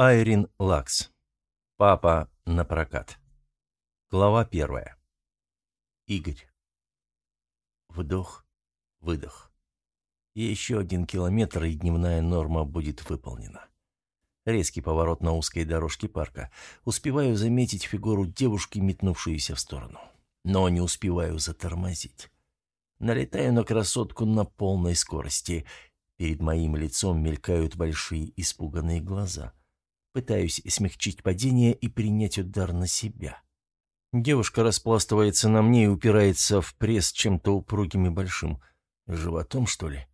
Айрин Лакс. Папа на прокат. Глава первая. Игорь. Вдох, выдох. Еще один километр, и дневная норма будет выполнена. Резкий поворот на узкой дорожке парка. Успеваю заметить фигуру девушки, метнувшуюся в сторону. Но не успеваю затормозить. Налетаю на красотку на полной скорости. Перед моим лицом мелькают большие испуганные глаза. Пытаюсь смягчить падение и принять удар на себя. Девушка распластывается на мне и упирается в пресс чем-то упругим и большим. Животом, что ли?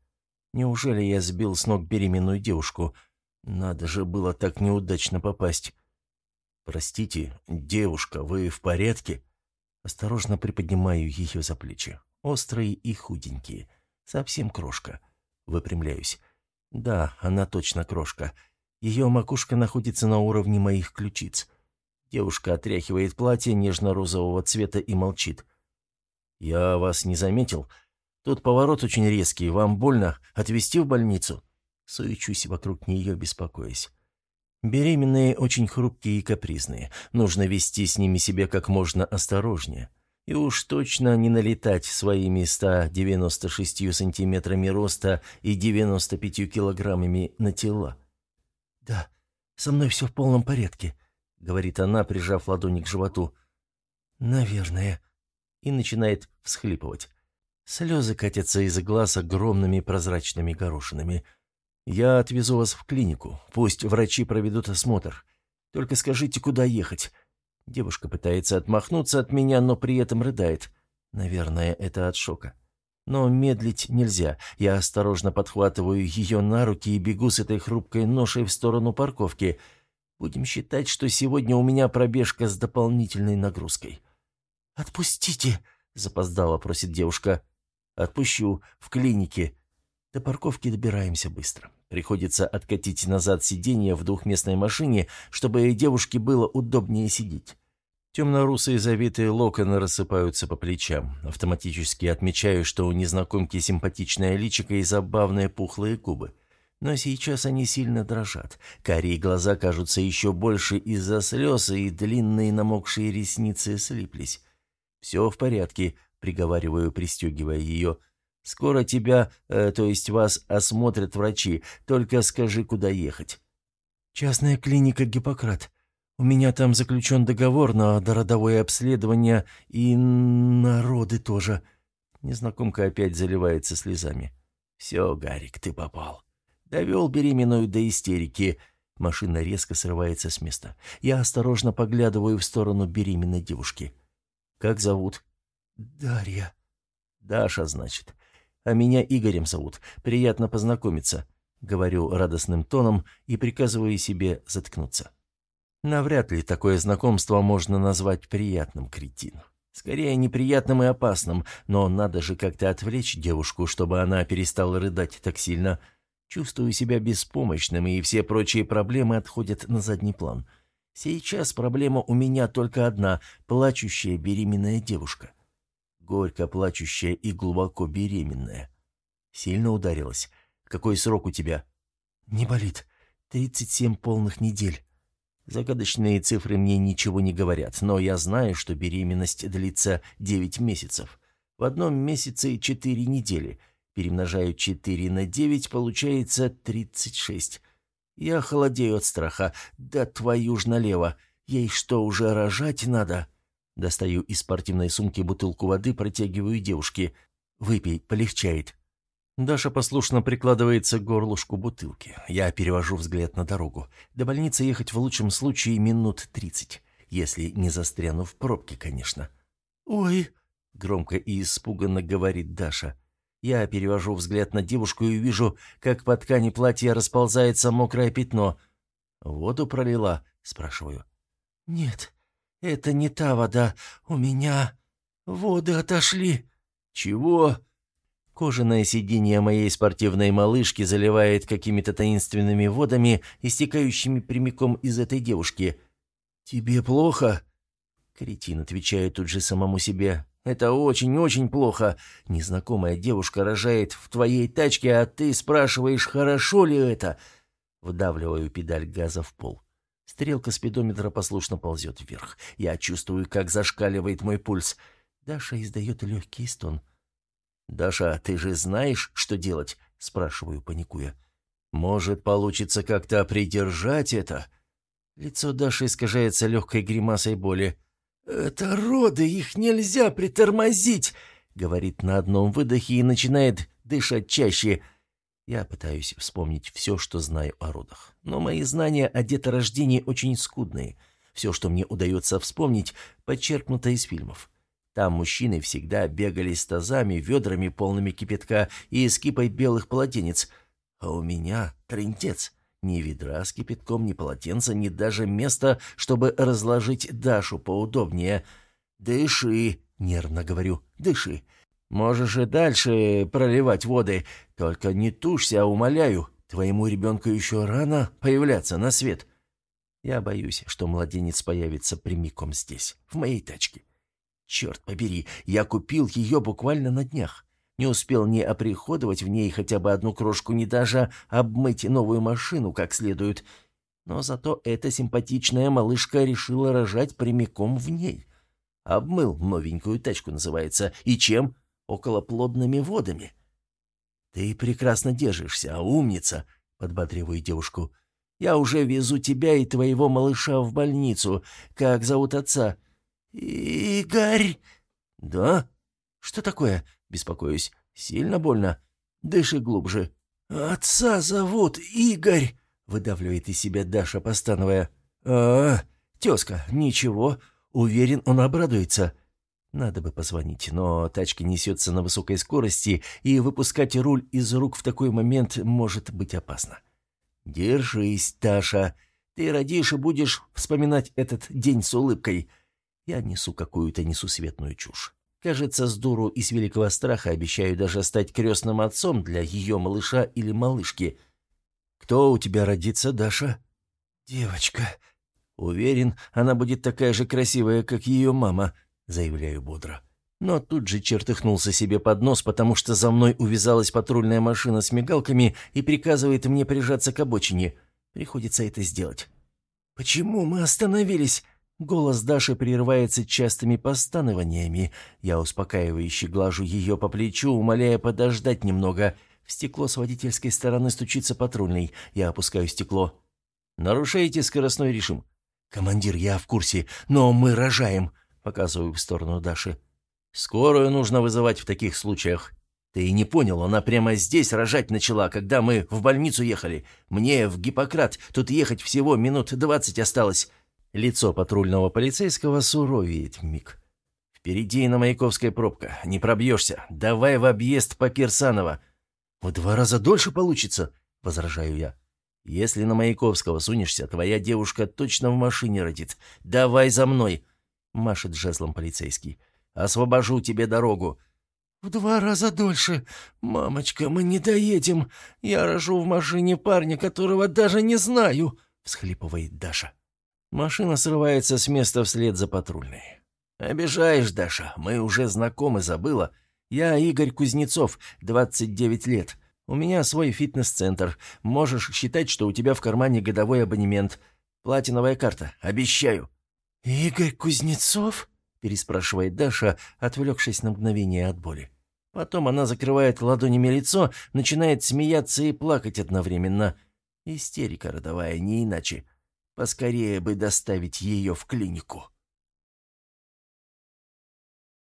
Неужели я сбил с ног беременную девушку? Надо же было так неудачно попасть. «Простите, девушка, вы в порядке?» Осторожно приподнимаю ее за плечи. Острые и худенькие. Совсем крошка. Выпрямляюсь. Да, она точно крошка. Ее макушка находится на уровне моих ключиц. Девушка отряхивает платье нежно-розового цвета и молчит. «Я вас не заметил. Тут поворот очень резкий. Вам больно? Отвезти в больницу?» Суечусь вокруг нее, беспокоясь. Беременные очень хрупкие и капризные. Нужно вести с ними себя как можно осторожнее. И уж точно не налетать своими 196 сантиметрами роста и 95 килограммами на тела. «Да, со мной все в полном порядке», — говорит она, прижав ладони к животу. «Наверное». И начинает всхлипывать. Слезы катятся из глаз огромными прозрачными горошинами. «Я отвезу вас в клинику. Пусть врачи проведут осмотр. Только скажите, куда ехать». Девушка пытается отмахнуться от меня, но при этом рыдает. Наверное, это от шока. Но медлить нельзя. Я осторожно подхватываю ее на руки и бегу с этой хрупкой ношей в сторону парковки. Будем считать, что сегодня у меня пробежка с дополнительной нагрузкой. «Отпустите!» — запоздала, просит девушка. «Отпущу. В клинике. До парковки добираемся быстро. Приходится откатить назад сиденье в двухместной машине, чтобы девушке было удобнее сидеть. Темно-русые завитые локоны рассыпаются по плечам. Автоматически отмечаю, что у незнакомки симпатичная личико и забавные пухлые губы. Но сейчас они сильно дрожат. Карие глаза кажутся еще больше из-за слез, и длинные намокшие ресницы слиплись. «Все в порядке», — приговариваю, пристегивая ее, — Скоро тебя, э, то есть вас, осмотрят врачи. Только скажи, куда ехать». «Частная клиника «Гиппократ». У меня там заключен договор на дородовое обследование и народы тоже». Незнакомка опять заливается слезами. «Все, Гарик, ты попал. Довел беременную до истерики». Машина резко срывается с места. Я осторожно поглядываю в сторону беременной девушки. «Как зовут?» «Дарья». «Даша, значит. А меня Игорем зовут. Приятно познакомиться», — говорю радостным тоном и приказываю себе заткнуться. Навряд ли такое знакомство можно назвать приятным, кретин. Скорее, неприятным и опасным, но надо же как-то отвлечь девушку, чтобы она перестала рыдать так сильно. Чувствую себя беспомощным, и все прочие проблемы отходят на задний план. Сейчас проблема у меня только одна — плачущая беременная девушка горько плачущая и глубоко беременная. Сильно ударилась. Какой срок у тебя? Не болит. Тридцать семь полных недель. Загадочные цифры мне ничего не говорят, но я знаю, что беременность длится девять месяцев. В одном месяце четыре недели. Перемножаю четыре на девять, получается тридцать шесть. Я холодею от страха. Да твою ж налево. Ей что, уже рожать надо?» Достаю из спортивной сумки бутылку воды, протягиваю девушке. «Выпей, полегчает». Даша послушно прикладывается к горлышку бутылки. Я перевожу взгляд на дорогу. До больницы ехать в лучшем случае минут тридцать. Если не застряну в пробке, конечно. «Ой!» — громко и испуганно говорит Даша. Я перевожу взгляд на девушку и вижу, как по ткани платья расползается мокрое пятно. «Воду пролила?» — спрашиваю. «Нет», «Это не та вода. У меня воды отошли». «Чего?» Кожаное сиденье моей спортивной малышки заливает какими-то таинственными водами, истекающими прямиком из этой девушки. «Тебе плохо?» Кретин отвечает тут же самому себе. «Это очень-очень плохо. Незнакомая девушка рожает в твоей тачке, а ты спрашиваешь, хорошо ли это?» Вдавливаю педаль газа в пол. Стрелка спидометра послушно ползет вверх. Я чувствую, как зашкаливает мой пульс. Даша издает легкий стон. «Даша, ты же знаешь, что делать?» — спрашиваю, паникуя. «Может, получится как-то придержать это?» Лицо Даши искажается легкой гримасой боли. «Это роды, их нельзя притормозить!» — говорит на одном выдохе и начинает дышать чаще. Я пытаюсь вспомнить все, что знаю о родах. Но мои знания о деторождении очень скудные. Все, что мне удается вспомнить, подчеркнуто из фильмов. Там мужчины всегда бегали с тазами, ведрами, полными кипятка и с кипой белых полотенец. А у меня трындец. Ни ведра с кипятком, ни полотенца, ни даже места, чтобы разложить Дашу поудобнее. «Дыши!» — нервно говорю. «Дыши! Можешь и дальше проливать воды, только не тушься, умоляю. Твоему ребенку еще рано появляться на свет». Я боюсь, что младенец появится прямиком здесь, в моей тачке. Черт побери, я купил ее буквально на днях. Не успел ни оприходовать в ней хотя бы одну крошку, ни даже обмыть новую машину как следует. Но зато эта симпатичная малышка решила рожать прямиком в ней. Обмыл новенькую тачку, называется. И чем? Околоплодными водами. «Ты прекрасно держишься, умница», — подбадриваю девушку. «Я уже везу тебя и твоего малыша в больницу. Как зовут отца?» «Игорь!» «Да? Что такое?» — беспокоюсь. «Сильно больно? Дыши глубже». «Отца зовут Игорь!» — выдавливает из себя Даша, постановая. «А, тезка, ничего. Уверен, он обрадуется». Надо бы позвонить, но тачка несется на высокой скорости, и выпускать руль из рук в такой момент может быть опасно. «Держись, Таша. Ты родишь и будешь вспоминать этот день с улыбкой. Я несу какую-то несусветную чушь. Кажется, с дуру и с великого страха обещаю даже стать крестным отцом для ее малыша или малышки. Кто у тебя родится, Даша? Девочка. Уверен, она будет такая же красивая, как ее мама, заявляю бодро. Но тут же чертыхнулся себе под нос, потому что за мной увязалась патрульная машина с мигалками и приказывает мне прижаться к обочине. Приходится это сделать. «Почему мы остановились?» Голос Даши прерывается частыми постанованиями. Я успокаивающе глажу ее по плечу, умоляя подождать немного. В стекло с водительской стороны стучится патрульный. Я опускаю стекло. «Нарушаете скоростной режим?» «Командир, я в курсе, но мы рожаем», — показываю в сторону Даши. «Скорую нужно вызывать в таких случаях. Ты не понял, она прямо здесь рожать начала, когда мы в больницу ехали. Мне в Гиппократ тут ехать всего минут двадцать осталось. Лицо патрульного полицейского суровеет миг. «Впереди на Маяковской пробка. Не пробьешься. Давай в объезд по Кирсаново». «В два раза дольше получится», — возражаю я. «Если на Маяковского сунешься, твоя девушка точно в машине родит. Давай за мной», — машет жезлом полицейский. «Освобожу тебе дорогу». «В два раза дольше. Мамочка, мы не доедем. Я рожу в машине парня, которого даже не знаю», — всхлипывает Даша. Машина срывается с места вслед за патрульной. «Обижаешь, Даша, мы уже знакомы, забыла. Я Игорь Кузнецов, 29 лет. У меня свой фитнес-центр. Можешь считать, что у тебя в кармане годовой абонемент. Платиновая карта, обещаю». «Игорь Кузнецов?» — переспрашивает Даша, отвлекшись на мгновение от боли. Потом она закрывает ладонями лицо, начинает смеяться и плакать одновременно. Истерика родовая, не иначе. Поскорее бы доставить ее в клинику.